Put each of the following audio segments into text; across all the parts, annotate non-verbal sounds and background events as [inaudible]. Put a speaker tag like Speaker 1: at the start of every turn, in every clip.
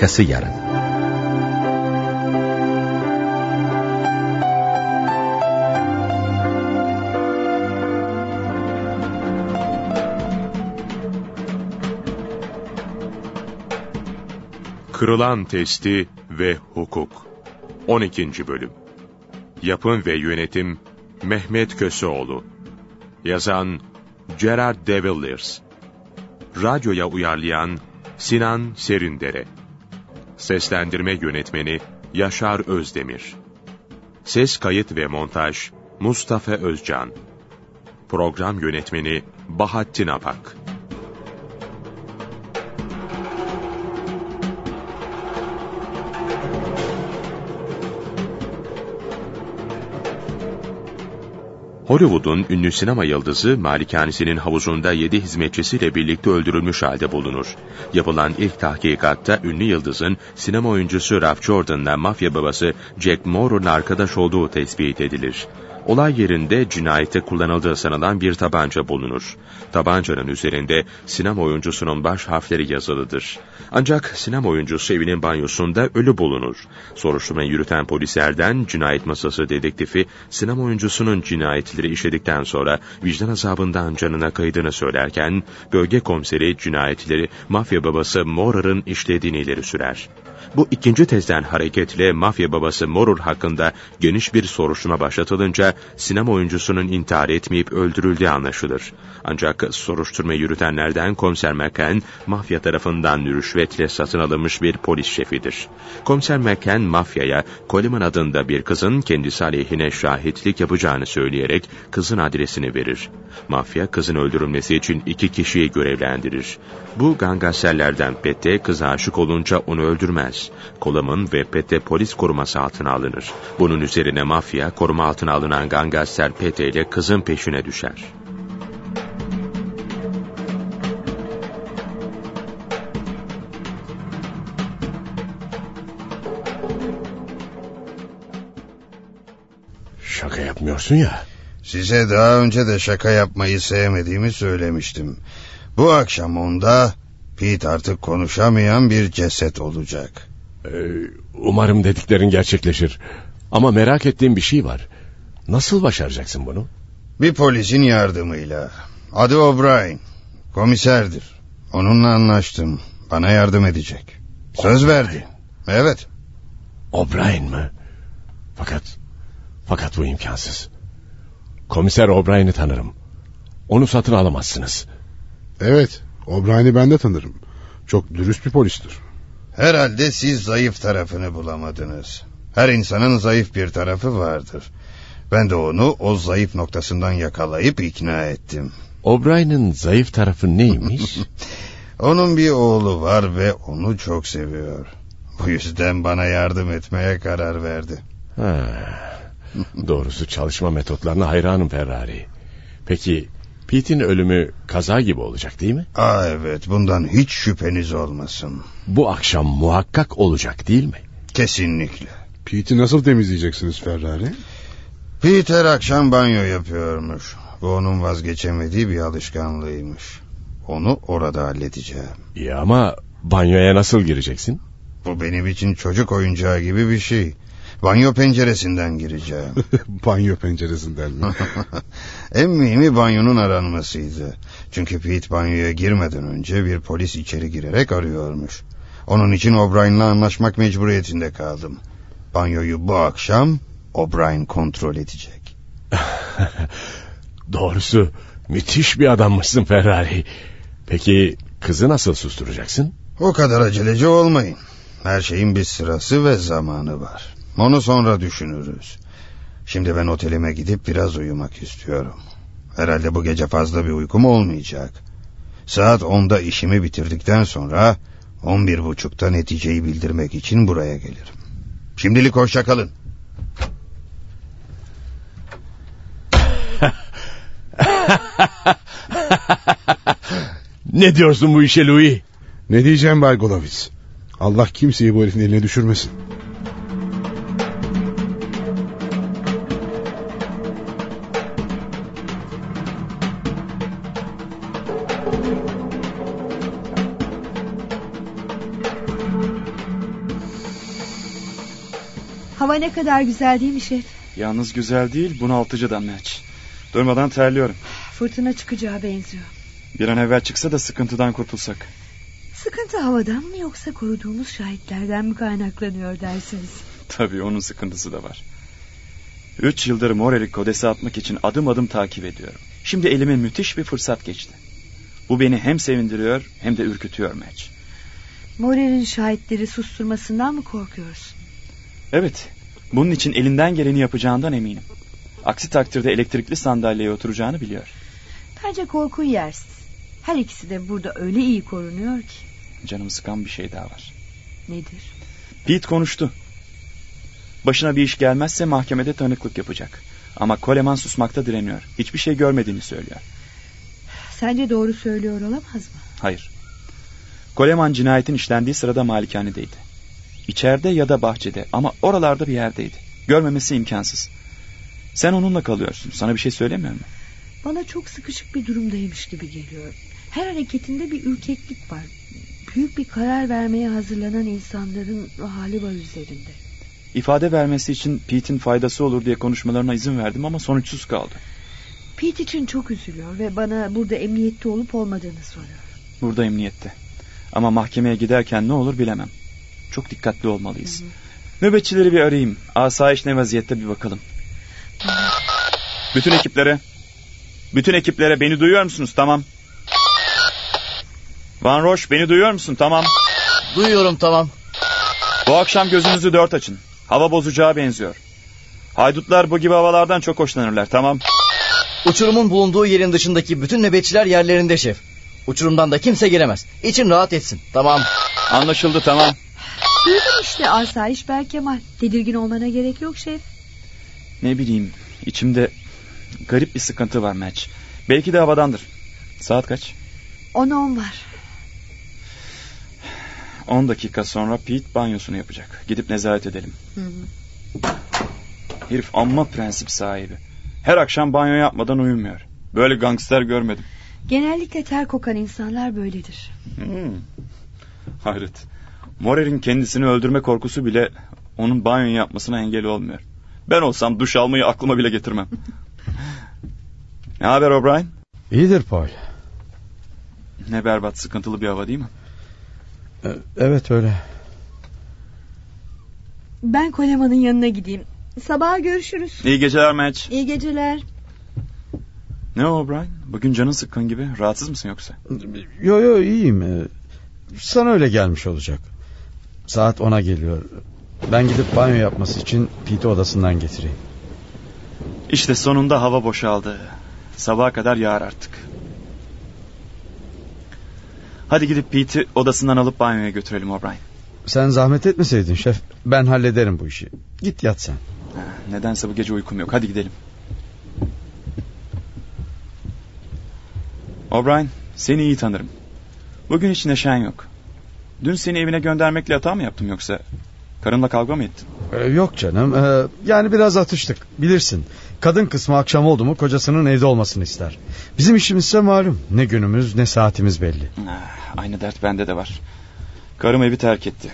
Speaker 1: Arkası yarın.
Speaker 2: Kırılan Testi ve Hukuk 12. Bölüm Yapım ve Yönetim Mehmet Köseoğlu Yazan Gerard de Villiers Radyoya uyarlayan Sinan Serindere Seslendirme Yönetmeni Yaşar Özdemir. Ses Kayıt ve Montaj Mustafa Özcan. Program Yönetmeni Bahattin Apak Hollywood'un ünlü sinema yıldızı malikanesinin havuzunda yedi hizmetçisiyle birlikte öldürülmüş halde bulunur. Yapılan ilk tahkikatta ünlü yıldızın sinema oyuncusu Ralph Jordan'la mafya babası Jack Moore'un arkadaş olduğu tespit edilir. Olay yerinde cinayete kullanıldığı sanılan bir tabanca bulunur. Tabancanın üzerinde sinema oyuncusunun baş harfleri yazılıdır. Ancak sinema oyuncusu evinin banyosunda ölü bulunur. Soruşturma yürüten polislerden cinayet masası dedektifi sinema oyuncusunun cinayetleri işledikten sonra vicdan azabından canına kaydığını söylerken bölge komiseri cinayetleri mafya babası Morar'ın işlediğini ileri sürer. Bu ikinci tezden hareketle mafya babası Morur hakkında geniş bir soruşturma başlatılınca sinema oyuncusunun intihar etmeyip öldürüldüğü anlaşılır. Ancak soruşturma yürütenlerden komiser McCann, mafya tarafından rüşvetle satın alınmış bir polis şefidir. Komiser McCann mafyaya Coleman adında bir kızın kendisi aleyhine şahitlik yapacağını söyleyerek kızın adresini verir. Mafya kızın öldürülmesi için iki kişiyi görevlendirir. Bu gangaserlerden Pete kıza aşık olunca onu öldürmez. Coleman ve Pete polis koruması altına alınır. Bunun üzerine mafya koruma altına alınan gangaser Pete ile kızın peşine düşer.
Speaker 3: Şaka yapmıyorsun ya.
Speaker 4: Size daha önce de şaka yapmayı sevmediğimi söylemiştim. Bu akşam onda Pete artık konuşamayan bir ceset olacak.
Speaker 3: Ee, umarım dediklerin gerçekleşir. Ama merak ettiğim bir şey var. Nasıl başaracaksın bunu?
Speaker 4: Bir polisin yardımıyla. Adı O'Brien. Komiserdir. Onunla anlaştım. Bana yardım edecek. Söz verdi. Evet.
Speaker 3: O'Brien mi? Fakat fakat bu imkansız. Komiser O'Brien'i tanırım. Onu satın alamazsınız.
Speaker 5: Evet, O'Brien'i ben de tanırım. Çok dürüst bir polistir.
Speaker 4: Herhalde siz zayıf tarafını bulamadınız. Her insanın zayıf bir tarafı vardır. Ben de onu o zayıf noktasından yakalayıp ikna ettim.
Speaker 3: O'Brien'in zayıf tarafı neymiş? [laughs]
Speaker 4: Onun bir oğlu var ve onu çok seviyor. Bu yüzden bana yardım etmeye karar verdi.
Speaker 3: Ha, doğrusu çalışma metotlarına hayranım Ferrari. Peki Pete'in ölümü kaza gibi olacak değil mi?
Speaker 4: Aa evet bundan hiç şüpheniz olmasın.
Speaker 3: Bu akşam muhakkak olacak değil mi?
Speaker 4: Kesinlikle.
Speaker 5: Pete'i nasıl temizleyeceksiniz Ferrari?
Speaker 4: Peter akşam banyo yapıyormuş. Bu onun vazgeçemediği bir alışkanlığıymış. Onu orada halledeceğim.
Speaker 3: İyi ama banyoya nasıl gireceksin?
Speaker 4: Bu benim için çocuk oyuncağı gibi bir şey. Banyo penceresinden gireceğim. [laughs]
Speaker 5: banyo penceresinden mi? [laughs]
Speaker 4: en mühimi banyonun aranmasıydı. Çünkü Pete banyoya girmeden önce bir polis içeri girerek arıyormuş. Onun için O'Brien'la anlaşmak mecburiyetinde kaldım. Banyoyu bu akşam O'Brien kontrol edecek. [laughs]
Speaker 3: Doğrusu müthiş bir adammışsın Ferrari. Peki kızı nasıl susturacaksın?
Speaker 4: O kadar aceleci olmayın. Her şeyin bir sırası ve zamanı var. Onu sonra düşünürüz. Şimdi ben otelime gidip biraz uyumak istiyorum. Herhalde bu gece fazla bir uykum olmayacak. Saat onda işimi bitirdikten sonra on bir buçukta neticeyi bildirmek için buraya gelirim. Şimdilik hoşça kalın.
Speaker 3: ne diyorsun bu işe Louis?
Speaker 5: Ne diyeceğim Bay Golovic? Allah kimseyi bu herifin eline düşürmesin.
Speaker 1: Hava ne kadar güzel değil mi şef?
Speaker 6: Yalnız güzel değil bunaltıcı da Maç. Durmadan terliyorum.
Speaker 1: Fırtına çıkacağı benziyor.
Speaker 6: Bir an evvel çıksa da sıkıntıdan kurtulsak.
Speaker 1: Sıkıntı havadan mı yoksa koruduğumuz şahitlerden mi kaynaklanıyor dersiniz?
Speaker 6: Tabii onun sıkıntısı da var. Üç yıldır Morel'i kodese atmak için adım adım takip ediyorum. Şimdi elime müthiş bir fırsat geçti. Bu beni hem sevindiriyor hem de ürkütüyor Match.
Speaker 1: Morel'in şahitleri susturmasından mı korkuyorsun?
Speaker 6: Evet, bunun için elinden geleni yapacağından eminim. Aksi takdirde elektrikli sandalyeye oturacağını biliyor.
Speaker 1: Bence korkun yersiz. Her ikisi de burada öyle iyi korunuyor ki.
Speaker 6: Canımı sıkan bir şey daha var.
Speaker 1: Nedir?
Speaker 6: Pete konuştu. Başına bir iş gelmezse mahkemede tanıklık yapacak. Ama Coleman susmakta direniyor. Hiçbir şey görmediğini söylüyor.
Speaker 1: Sence doğru söylüyor olamaz mı?
Speaker 6: Hayır. Coleman cinayetin işlendiği sırada malikanedeydi. İçeride ya da bahçede ama oralarda bir yerdeydi. Görmemesi imkansız. Sen onunla kalıyorsun. Sana bir şey söylemiyor mu?
Speaker 1: Bana çok sıkışık bir durumdaymış gibi geliyor. Her hareketinde bir ürkeklik var. Büyük bir karar vermeye hazırlanan insanların hali var üzerinde.
Speaker 6: İfade vermesi için Pete'in faydası olur diye konuşmalarına izin verdim ama sonuçsuz kaldı.
Speaker 1: Pete için çok üzülüyor ve bana burada emniyette olup olmadığını soruyor.
Speaker 6: Burada emniyette. Ama mahkemeye giderken ne olur bilemem. Çok dikkatli olmalıyız. Hı hı. Nöbetçileri bir arayayım. Asayiş ne vaziyette bir bakalım. Bütün ekiplere bütün ekiplere beni duyuyor musunuz? Tamam. Van Roche beni duyuyor musun? Tamam.
Speaker 7: Duyuyorum tamam.
Speaker 6: Bu akşam gözünüzü dört açın. Hava bozacağı benziyor. Haydutlar bu gibi havalardan çok hoşlanırlar tamam.
Speaker 7: Uçurumun bulunduğu yerin dışındaki bütün nöbetçiler yerlerinde şef. Uçurumdan da kimse giremez. İçin rahat etsin. Tamam.
Speaker 6: Anlaşıldı tamam.
Speaker 1: Duydum işte asayiş Berkemal. Tedirgin olmana gerek yok şef.
Speaker 6: Ne bileyim içimde garip bir sıkıntı var Match. Belki de havadandır. Saat kaç?
Speaker 1: On on var.
Speaker 6: On dakika sonra Pete banyosunu yapacak. Gidip nezaret edelim. Hı hı. Herif amma prensip sahibi. Her akşam banyo yapmadan uyumuyor. Böyle gangster görmedim.
Speaker 1: Genellikle ter kokan insanlar böyledir.
Speaker 6: Hmm. Hayret. Morer'in kendisini öldürme korkusu bile onun banyo yapmasına engel olmuyor. Ben olsam duş almayı aklıma bile getirmem. ne haber O'Brien?
Speaker 8: İyidir Paul.
Speaker 6: Ne berbat sıkıntılı bir hava değil mi?
Speaker 8: Evet öyle.
Speaker 1: Ben Coleman'ın yanına gideyim. Sabaha görüşürüz.
Speaker 6: İyi geceler Match.
Speaker 1: İyi geceler.
Speaker 6: Ne O'Brien? Bugün canın sıkkın gibi. Rahatsız mısın yoksa?
Speaker 8: Yo yo iyiyim. Sana öyle gelmiş olacak. Saat ona geliyor. Ben gidip banyo yapması için Pete odasından getireyim.
Speaker 6: İşte sonunda hava boşaldı. Sabaha kadar yağar artık. Hadi gidip Pete'i odasından alıp banyoya götürelim O'Brien.
Speaker 8: Sen zahmet etmeseydin şef. Ben hallederim bu işi. Git yat sen.
Speaker 6: Nedense bu gece uykum yok. Hadi gidelim. O'Brien seni iyi tanırım. Bugün hiç neşen yok. Dün seni evine göndermekle hata mı yaptım yoksa? Karınla kavga mı ettin?
Speaker 8: Ee, yok canım. Ee, yani biraz atıştık. Bilirsin. Kadın kısmı akşam oldu mu kocasının evde olmasını ister. Bizim işimizse malum. Ne günümüz ne saatimiz belli.
Speaker 6: Ah, aynı dert bende de var. Karım evi terk etti.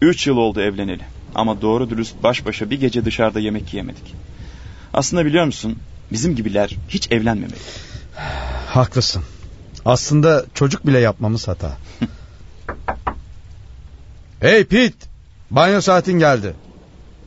Speaker 6: Üç yıl oldu evleneli. Ama doğru dürüst baş başa bir gece dışarıda yemek yiyemedik. Aslında biliyor musun bizim gibiler hiç evlenmemeli.
Speaker 8: Haklısın. Aslında çocuk bile yapmamız hata. [laughs] hey Pete! Banyo saatin geldi.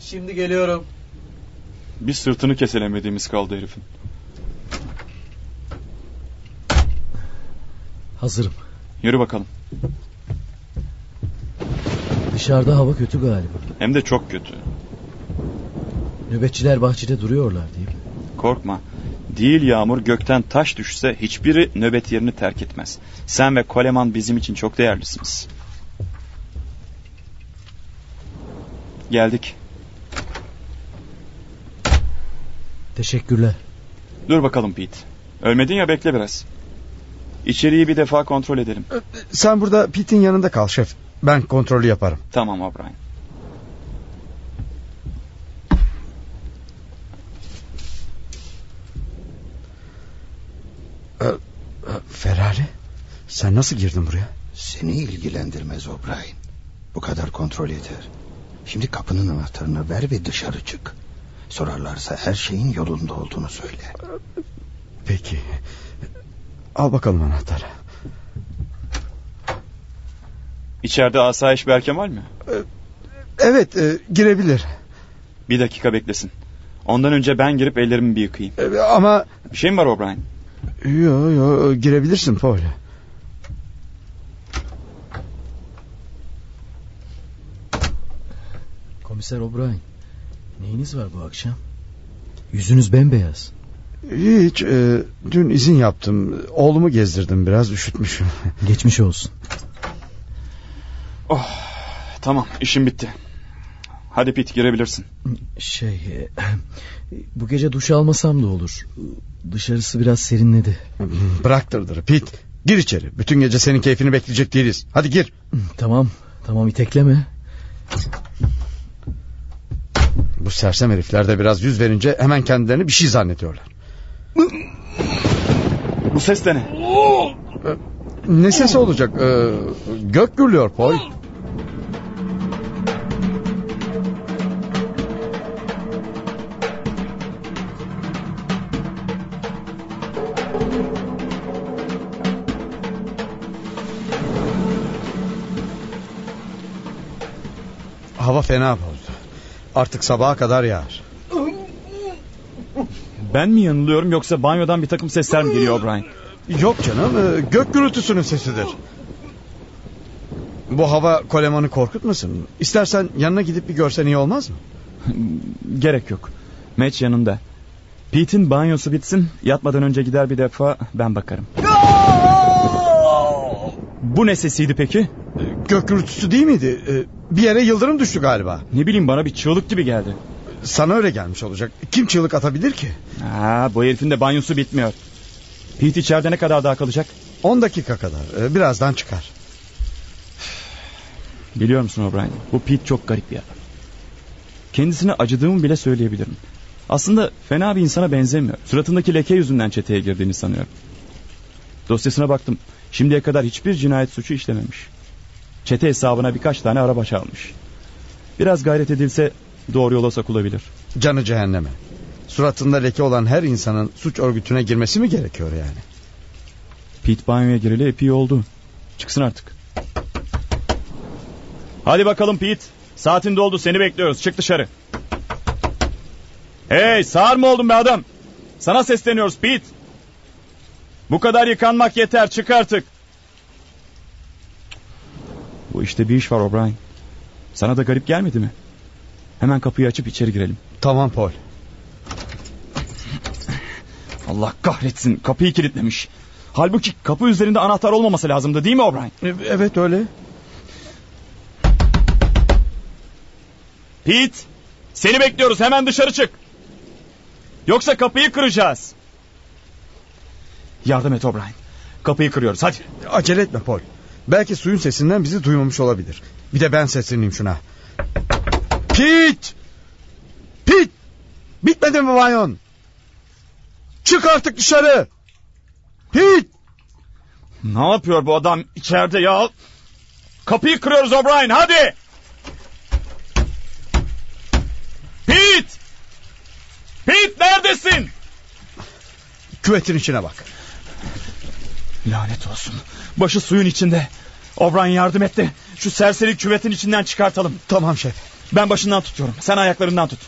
Speaker 7: Şimdi geliyorum.
Speaker 6: Bir sırtını keselemediğimiz kaldı herifin.
Speaker 7: Hazırım.
Speaker 6: Yürü bakalım.
Speaker 7: Dışarıda hava kötü galiba.
Speaker 6: Hem de çok kötü.
Speaker 7: Nöbetçiler bahçede duruyorlar değil mi?
Speaker 6: Korkma. Değil yağmur gökten taş düşse hiçbiri nöbet yerini terk etmez. Sen ve Koleman bizim için çok değerlisiniz. Geldik.
Speaker 7: Teşekkürler.
Speaker 6: Dur bakalım Pete. Ölmedin ya bekle biraz. İçeriği bir defa kontrol edelim.
Speaker 8: Sen burada Pete'in yanında kal şef. Ben kontrolü yaparım.
Speaker 6: Tamam O'Brien.
Speaker 8: Ferrari sen nasıl girdin buraya?
Speaker 4: Seni ilgilendirmez O'Brien. Bu kadar kontrol yeter. Şimdi kapının anahtarını ver ve dışarı çık. Sorarlarsa her şeyin yolunda olduğunu söyle.
Speaker 8: Peki. Al bakalım anahtarı.
Speaker 6: İçeride asayiş Berkemal mi?
Speaker 8: Evet e, girebilir.
Speaker 6: Bir dakika beklesin. Ondan önce ben girip ellerimi bir yıkayayım.
Speaker 8: E, ama
Speaker 6: Bir şey mi var O'Brien?
Speaker 8: Yo yo girebilirsin Paul.
Speaker 7: Komiser O'Brien. Neyiniz var bu akşam? Yüzünüz bembeyaz.
Speaker 8: Hiç e, dün izin yaptım. Oğlumu gezdirdim biraz üşütmüşüm.
Speaker 7: Geçmiş olsun.
Speaker 6: Tamam işim bitti. Hadi Pete girebilirsin.
Speaker 7: Şey... e, Bu gece duş almasam da olur. Dışarısı biraz serinledi.
Speaker 8: Bırak dırdırı Pit. Gir içeri. Bütün gece senin keyfini bekleyecek değiliz. Hadi gir.
Speaker 7: Tamam. Tamam itekleme.
Speaker 8: Bu sersem herifler de biraz yüz verince hemen kendilerini bir şey zannediyorlar.
Speaker 6: Bu ses de ne?
Speaker 8: Ne sesi olacak? Ee, gök gürlüyor Paul. Hava fena bozdu. Artık sabaha kadar yağar.
Speaker 6: Ben mi yanılıyorum yoksa banyodan bir takım sesler mi geliyor O'Brien?
Speaker 8: Yok canım e, gök gürültüsünün sesidir. Bu hava Koleman'ı korkutmasın. İstersen yanına gidip bir görsen iyi olmaz mı? [laughs]
Speaker 6: Gerek yok. Match yanında. Pete'in banyosu bitsin. Yatmadan önce gider bir defa ben bakarım. Bu ne sesiydi peki?
Speaker 8: Gök gürültüsü değil miydi? E, Bir yere yıldırım düştü galiba.
Speaker 6: Ne bileyim bana bir çığlık gibi geldi.
Speaker 8: Sana öyle gelmiş olacak. Kim çığlık atabilir ki?
Speaker 6: Ha, bu herifin de banyosu bitmiyor. Pete içeride ne kadar daha kalacak?
Speaker 8: 10 dakika kadar. E, Birazdan çıkar.
Speaker 6: Biliyor musun O'Brien? Bu Pete çok garip bir adam. Kendisine acıdığımı bile söyleyebilirim. Aslında fena bir insana benzemiyor. Suratındaki leke yüzünden çeteye girdiğini sanıyorum. Dosyasına baktım. Şimdiye kadar hiçbir cinayet suçu işlememiş. Çete hesabına birkaç tane araba çalmış. Biraz gayret edilse doğru yola sokulabilir.
Speaker 8: Canı cehenneme. Suratında leke olan her insanın suç örgütüne girmesi mi gerekiyor yani?
Speaker 6: Pete banyoya gireli epey oldu. Çıksın artık. Hadi bakalım Pete. Saatin doldu seni bekliyoruz. Çık dışarı. Hey sağır mı oldun be adam? Sana sesleniyoruz Pete. Bu kadar yıkanmak yeter çık artık. Bu işte bir iş var O'Brien. Sana da garip gelmedi mi? Hemen kapıyı açıp içeri girelim.
Speaker 8: Tamam Paul.
Speaker 6: Allah kahretsin kapıyı kilitlemiş. Halbuki kapı üzerinde anahtar olmaması lazımdı değil mi O'Brien?
Speaker 8: E, Evet öyle.
Speaker 6: Pete, seni bekliyoruz. Hemen dışarı çık. Yoksa kapıyı kıracağız. Yardım et O'Brien. Kapıyı kırıyoruz hadi.
Speaker 8: Acele etme Paul. Belki suyun sesinden bizi duymamış olabilir. Bir de ben sesleneyim şuna. Pete! Pete! Bitmedi mi banyon? Çık artık dışarı! Pete!
Speaker 6: Ne yapıyor bu adam içeride ya? Kapıyı kırıyoruz O'Brien hadi. Pete! Pete neredesin?
Speaker 8: Küvetin içine bak.
Speaker 6: Lanet olsun. Başı suyun içinde. O'Brien yardım etti. Şu serseri küvetin içinden çıkartalım.
Speaker 8: Tamam şef.
Speaker 6: Ben başından tutuyorum. Sen ayaklarından tut.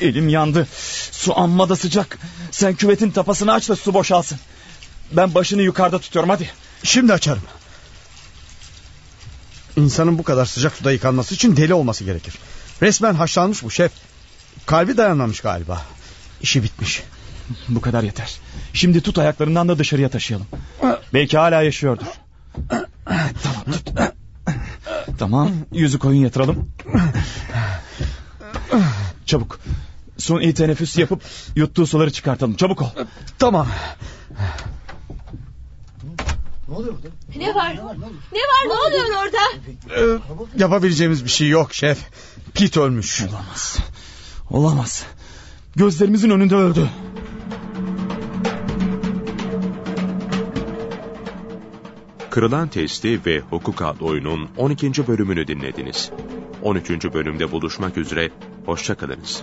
Speaker 6: Elim yandı. Su amma da sıcak. Sen küvetin tapasını aç da su boşalsın. Ben başını yukarıda tutuyorum hadi.
Speaker 8: Şimdi açarım. İnsanın bu kadar sıcak suda yıkanması için deli olması gerekir. Resmen haşlanmış bu şef. Kalbi dayanmamış galiba. İşi bitmiş.
Speaker 6: Bu kadar yeter. Şimdi tut ayaklarından da dışarıya taşıyalım. Belki hala yaşıyordur. Tamam tut. Tamam yüzü koyun yatıralım. Çabuk. Son iyi teneffüs yapıp yuttuğu suları çıkartalım. Çabuk ol.
Speaker 8: Tamam.
Speaker 9: Ne var? Ne var? Ne oluyor orada?
Speaker 8: Ee, yapabileceğimiz bir şey yok şef. Pete ölmüş.
Speaker 6: Olamaz. Olamaz. Gözlerimizin önünde öldü.
Speaker 2: Kırılan Testi ve Hukuk adlı oyunun 12. bölümünü dinlediniz. 13. bölümde buluşmak üzere, hoşçakalınız.